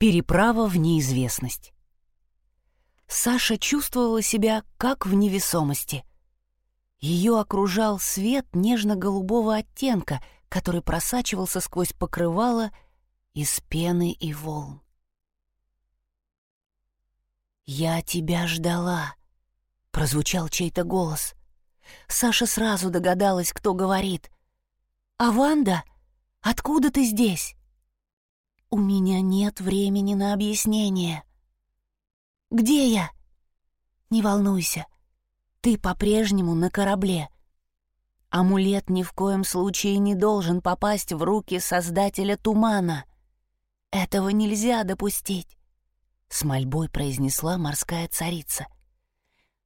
Переправа в неизвестность. Саша чувствовала себя как в невесомости. Ее окружал свет нежно-голубого оттенка, который просачивался сквозь покрывало из пены и волн. «Я тебя ждала», — прозвучал чей-то голос. Саша сразу догадалась, кто говорит. «А Ванда? Откуда ты здесь?» «У меня нет времени на объяснение». «Где я?» «Не волнуйся, ты по-прежнему на корабле. Амулет ни в коем случае не должен попасть в руки Создателя Тумана. Этого нельзя допустить», — с мольбой произнесла морская царица.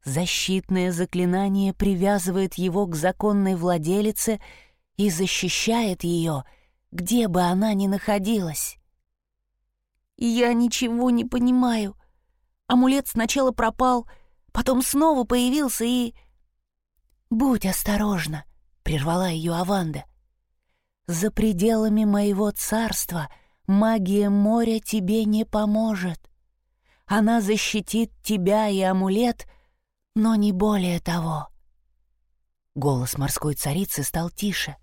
Защитное заклинание привязывает его к законной владелице и защищает ее, где бы она ни находилась. «Я ничего не понимаю. Амулет сначала пропал, потом снова появился и...» «Будь осторожна», — прервала ее Аванда. «За пределами моего царства магия моря тебе не поможет. Она защитит тебя и амулет, но не более того». Голос морской царицы стал тише.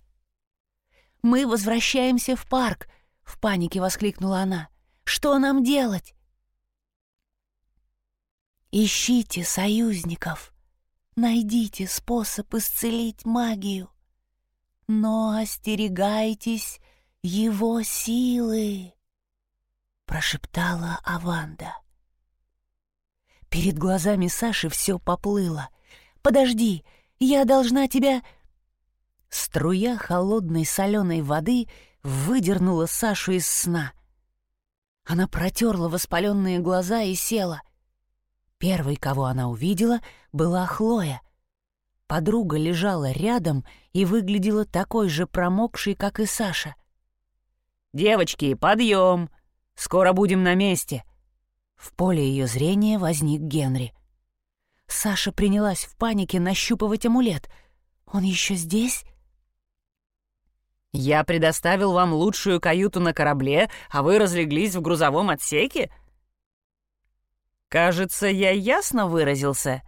«Мы возвращаемся в парк», — в панике воскликнула она. Что нам делать? Ищите союзников. Найдите способ исцелить магию. Но остерегайтесь его силы, прошептала Аванда. Перед глазами Саши все поплыло. «Подожди, я должна тебя...» Струя холодной соленой воды выдернула Сашу из сна. Она протерла воспаленные глаза и села. Первой, кого она увидела, была Хлоя. Подруга лежала рядом и выглядела такой же промокшей, как и Саша. «Девочки, подъем! Скоро будем на месте!» В поле ее зрения возник Генри. Саша принялась в панике нащупывать амулет. «Он еще здесь?» «Я предоставил вам лучшую каюту на корабле, а вы разлеглись в грузовом отсеке?» «Кажется, я ясно выразился».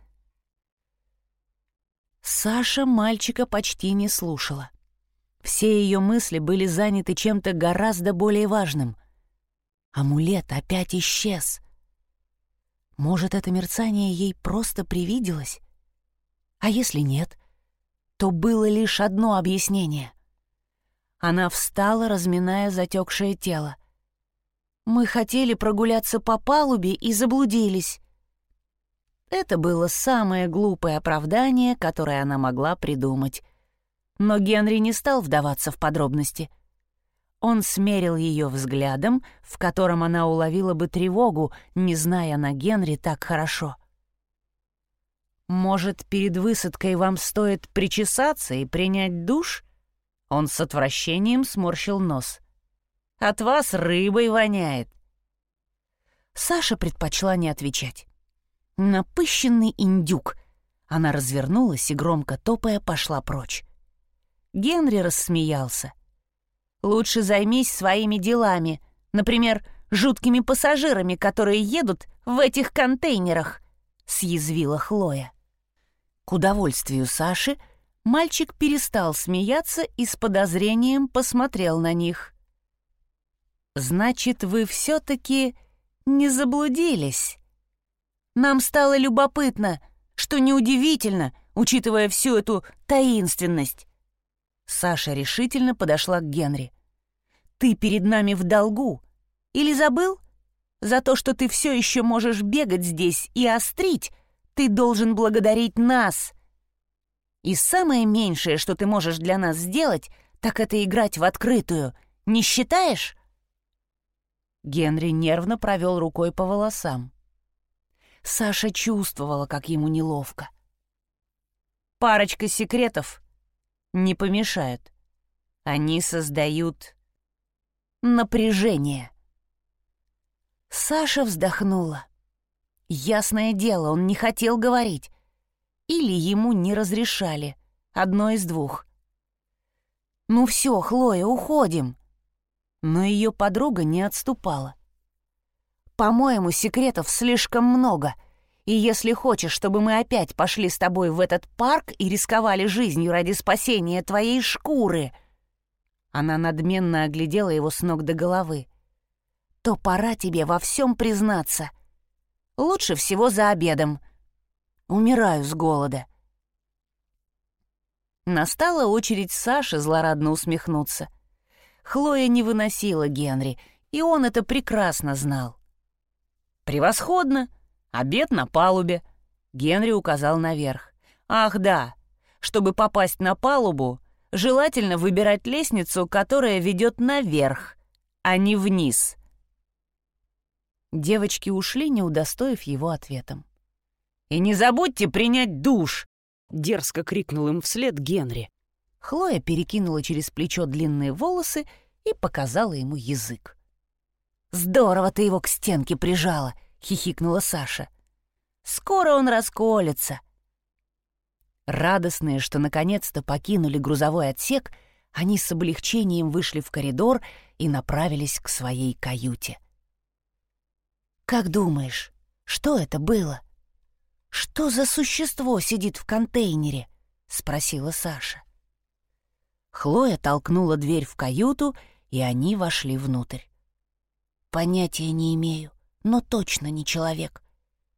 Саша мальчика почти не слушала. Все ее мысли были заняты чем-то гораздо более важным. Амулет опять исчез. Может, это мерцание ей просто привиделось? А если нет, то было лишь одно объяснение — она встала, разминая затекшее тело. «Мы хотели прогуляться по палубе и заблудились». Это было самое глупое оправдание, которое она могла придумать. Но Генри не стал вдаваться в подробности. Он смерил ее взглядом, в котором она уловила бы тревогу, не зная на Генри так хорошо. «Может, перед высадкой вам стоит причесаться и принять душ?» Он с отвращением сморщил нос. «От вас рыбой воняет». Саша предпочла не отвечать. Напыщенный индюк. Она развернулась и, громко топая, пошла прочь. Генри рассмеялся. «Лучше займись своими делами, например, жуткими пассажирами, которые едут в этих контейнерах», — съязвила Хлоя. К удовольствию Саши — Мальчик перестал смеяться и с подозрением посмотрел на них. «Значит, вы все-таки не заблудились?» «Нам стало любопытно, что неудивительно, учитывая всю эту таинственность». Саша решительно подошла к Генри. «Ты перед нами в долгу. Или забыл? За то, что ты все еще можешь бегать здесь и острить, ты должен благодарить нас, и самое меньшее, что ты можешь для нас сделать, так это играть в открытую. Не считаешь?» Генри нервно провел рукой по волосам. Саша чувствовала, как ему неловко. Парочка секретов не помешают. Они создают напряжение. Саша вздохнула. Ясное дело, он не хотел говорить или ему не разрешали. Одно из двух. «Ну все, Хлоя, уходим!» Но ее подруга не отступала. По-моему, секретов слишком много. И если хочешь, чтобы мы опять пошли с тобой в этот парк и рисковали жизнью ради спасения твоей шкуры...» Она надменно оглядела его с ног до головы. «То пора тебе во всем признаться. Лучше всего за обедом. Умираю с голода». Настала очередь Саши злорадно усмехнуться. Хлоя не выносила Генри, и он это прекрасно знал. «Превосходно! Обед на палубе!» Генри указал наверх. «Ах да! Чтобы попасть на палубу, желательно выбирать лестницу, которая ведет наверх, а не вниз». Девочки ушли, не удостоив его ответом. «И не забудьте принять душ!» — дерзко крикнул им вслед Генри. Хлоя перекинула через плечо длинные волосы и показала ему язык. «Здорово ты его к стенке прижала!» — хихикнула Саша. «Скоро он расколется!» Радостные, что наконец-то покинули грузовой отсек, они с облегчением вышли в коридор и направились к своей каюте. «Как думаешь, что это было? Что за существо сидит в контейнере?» — спросила Саша. Хлоя толкнула дверь в каюту, и они вошли внутрь. Понятия не имею, но точно не человек.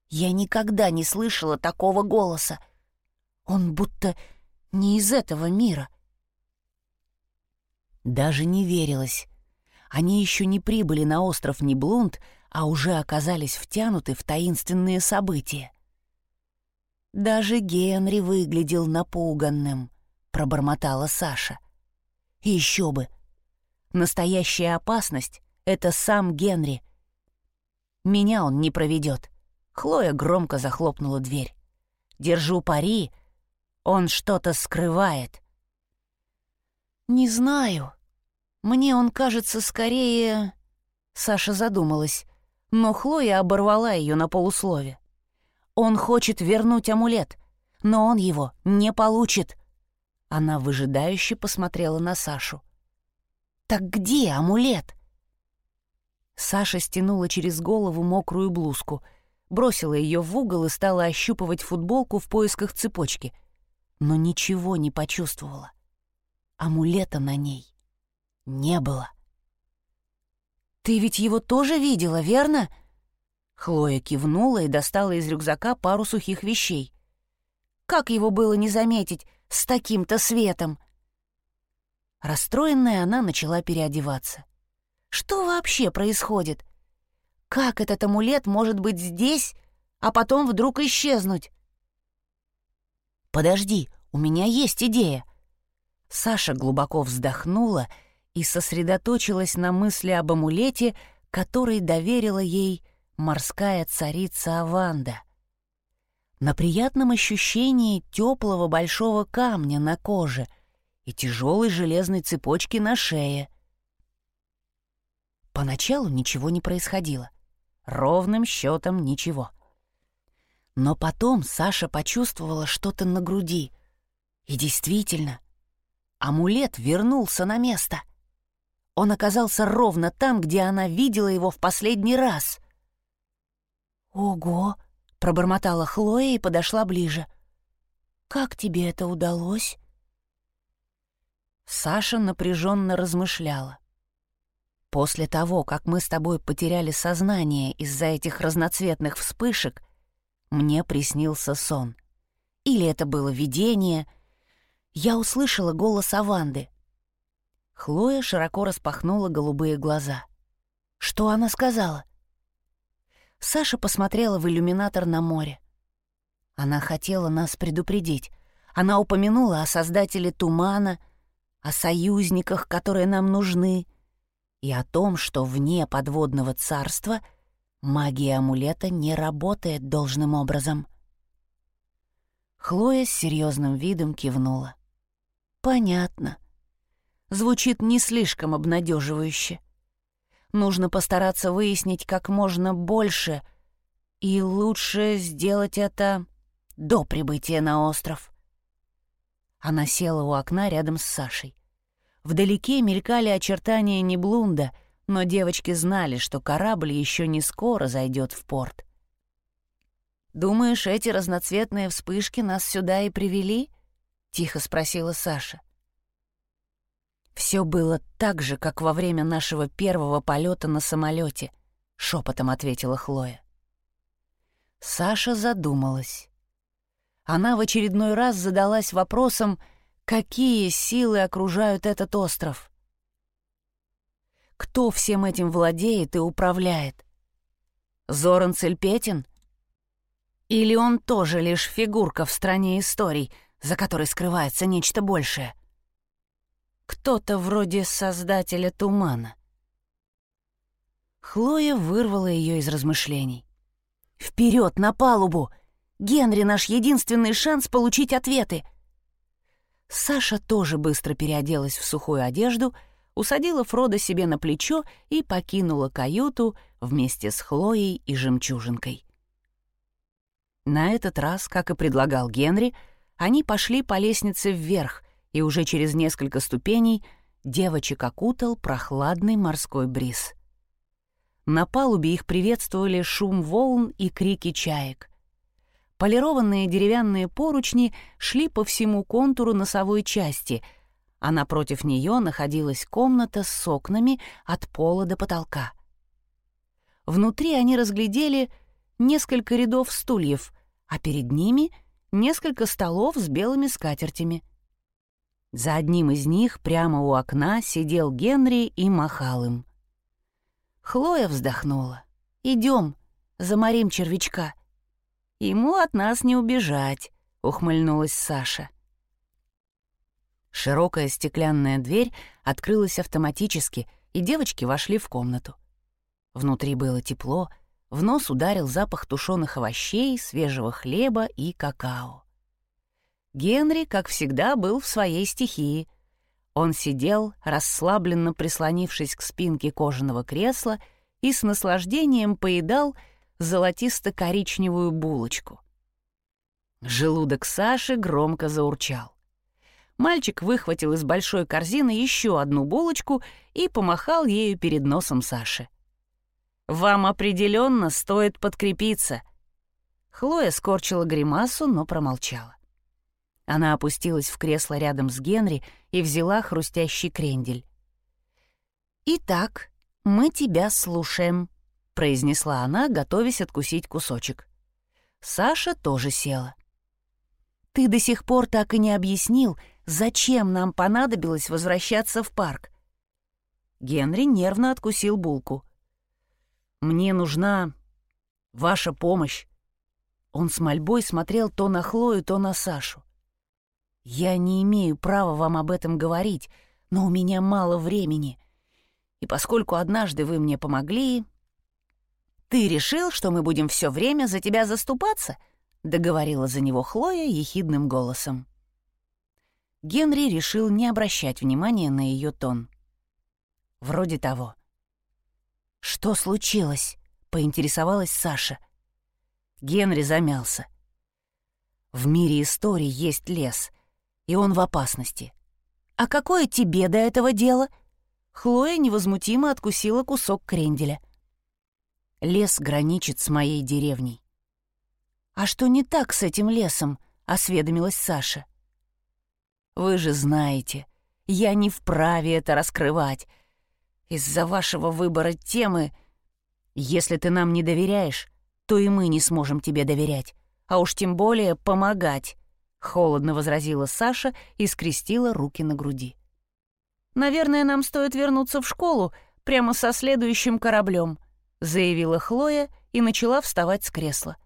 Я никогда не слышала такого голоса. Он будто не из этого мира. Даже не верилось. Они еще не прибыли на остров Неблунд, а уже оказались втянуты в таинственные события. Даже Генри выглядел напуганным, пробормотала Саша. Еще бы! Настоящая опасность это сам Генри. Меня он не проведет. Хлоя громко захлопнула дверь. Держу пари, он что-то скрывает. Не знаю. Мне он кажется скорее... Саша задумалась, но Хлоя оборвала ее на полуслове. Он хочет вернуть амулет, но он его не получит. Она выжидающе посмотрела на Сашу. «Так где амулет?» Саша стянула через голову мокрую блузку, бросила ее в угол и стала ощупывать футболку в поисках цепочки, но ничего не почувствовала. Амулета на ней не было. «Ты ведь его тоже видела, верно?» Хлоя кивнула и достала из рюкзака пару сухих вещей. «Как его было не заметить с таким-то светом?» Расстроенная она начала переодеваться. Что вообще происходит? Как этот амулет может быть здесь, а потом вдруг исчезнуть? «Подожди, у меня есть идея!» Саша глубоко вздохнула и сосредоточилась на мысли об амулете, который доверила ей морская царица Аванда. На приятном ощущении теплого большого камня на коже и тяжелой железной цепочки на шее — Поначалу ничего не происходило. Ровным счетом ничего. Но потом Саша почувствовала что-то на груди. И действительно, амулет вернулся на место. Он оказался ровно там, где она видела его в последний раз. «Ого!» — пробормотала Хлоя и подошла ближе. «Как тебе это удалось?» Саша напряженно размышляла. После того, как мы с тобой потеряли сознание из-за этих разноцветных вспышек, мне приснился сон. Или это было видение. Я услышала голос Аванды. Хлоя широко распахнула голубые глаза. Что она сказала? Саша посмотрела в иллюминатор на море. Она хотела нас предупредить. Она упомянула о создателе тумана, о союзниках, которые нам нужны — и о том, что вне подводного царства магия амулета не работает должным образом. Хлоя с серьезным видом кивнула. «Понятно. Звучит не слишком обнадеживающе. Нужно постараться выяснить как можно больше, и лучше сделать это до прибытия на остров». Она села у окна рядом с Сашей. Вдалеке мелькали очертания Неблунда, но девочки знали, что корабль еще не скоро зайдет в порт. «Думаешь, эти разноцветные вспышки нас сюда и привели?» — тихо спросила Саша. Все было так же, как во время нашего первого полета на самолете, шепотом ответила Хлоя. Саша задумалась. Она в очередной раз задалась вопросом, какие силы окружают этот остров. Кто всем этим владеет и управляет? Зоран Цельпетин? Или он тоже лишь фигурка в стране историй, за которой скрывается нечто большее? — кто-то вроде создателя тумана. Хлоя вырвала ее из размышлений. «Вперед, на палубу! Генри — наш единственный шанс получить ответы!» Саша тоже быстро переоделась в сухую одежду, усадила Фрода себе на плечо и покинула каюту вместе с Хлоей и Жемчужинкой. На этот раз, как и предлагал Генри, они пошли по лестнице вверх, и уже через несколько ступеней девочек окутал прохладный морской бриз. На палубе их приветствовали шум волн и крики чаек. Полированные деревянные поручни шли по всему контуру носовой части, а напротив нее находилась комната с окнами от пола до потолка. Внутри они разглядели несколько рядов стульев, а перед ними — несколько столов с белыми скатертями — за одним из них прямо у окна сидел Генри и махал им. Хлоя вздохнула. «Идем, заморим червячка». «Ему от нас не убежать», — ухмыльнулась Саша. Широкая стеклянная дверь открылась автоматически, и девочки вошли в комнату. Внутри было тепло, в нос ударил запах тушеных овощей, свежего хлеба и какао. Генри, как всегда, был в своей стихии. Он сидел, расслабленно прислонившись к спинке кожаного кресла и с наслаждением поедал золотисто-коричневую булочку. Желудок Саши громко заурчал. Мальчик выхватил из большой корзины еще одну булочку и помахал ею перед носом Саши. «Вам определенно стоит подкрепиться». Хлоя скорчила гримасу, но промолчала. Она опустилась в кресло рядом с Генри и взяла хрустящий крендель. «Итак, мы тебя слушаем», — произнесла она, готовясь откусить кусочек. Саша тоже села. «Ты до сих пор так и не объяснил, зачем нам понадобилось возвращаться в парк». Генри нервно откусил булку. «Мне нужна ваша помощь». Он с мольбой смотрел то на Хлою, то на Сашу. Я не имею права вам об этом говорить, но у меня мало времени. И поскольку однажды вы мне помогли... Ты решил, что мы будем все время за тебя заступаться? Договорила за него Хлоя ехидным голосом. Генри решил не обращать внимания на ее тон. Вроде того. «Что случилось?» — поинтересовалась Саша. Генри замялся. «В мире историй есть лес, и он в опасности. «А какое тебе до этого дело?» Хлоя невозмутимо откусила кусок кренделя. «Лес граничит с моей деревней». «А что не так с этим лесом?» — осведомилась Саша. «Вы же знаете, я не вправе это раскрывать. Из-за вашего выбора темы... Если ты нам не доверяешь, то и мы не сможем тебе доверять, а уж тем более помогать. Холодно возразила Саша и скрестила руки на груди. «Наверное, нам стоит вернуться в школу прямо со следующим кораблем», заявила Хлоя и начала вставать с кресла.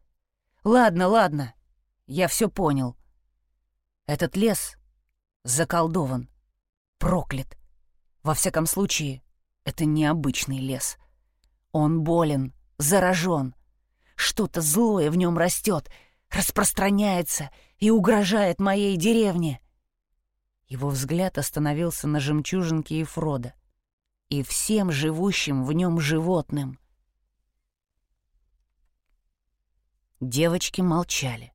«Ладно, ладно, я все понял. Этот лес заколдован, проклят. Во всяком случае, это необычный лес. Он болен, заражен. Что-то злое в нем растет, распространяется и угрожает моей деревне. Его взгляд остановился на жемчужинке и Фрода и всем живущим в нем животным. Девочки молчали.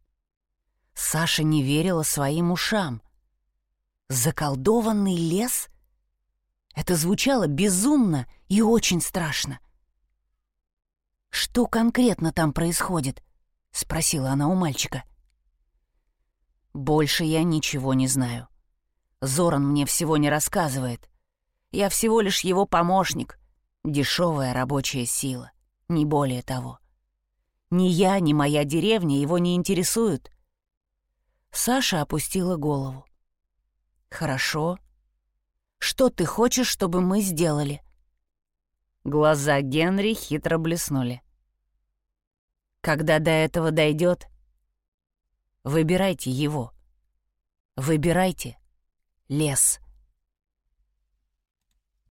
Саша не верила своим ушам. Заколдованный лес? Это звучало безумно и очень страшно. «Что конкретно там происходит?» — спросила она у мальчика. «Больше я ничего не знаю. Зоран мне всего не рассказывает. Я всего лишь его помощник, дешевая рабочая сила, не более того. Ни я, ни моя деревня его не интересуют». Саша опустила голову. «Хорошо. Что ты хочешь, чтобы мы сделали?» Глаза Генри хитро блеснули. «Когда до этого дойдет, выбирайте его. Выбирайте лес».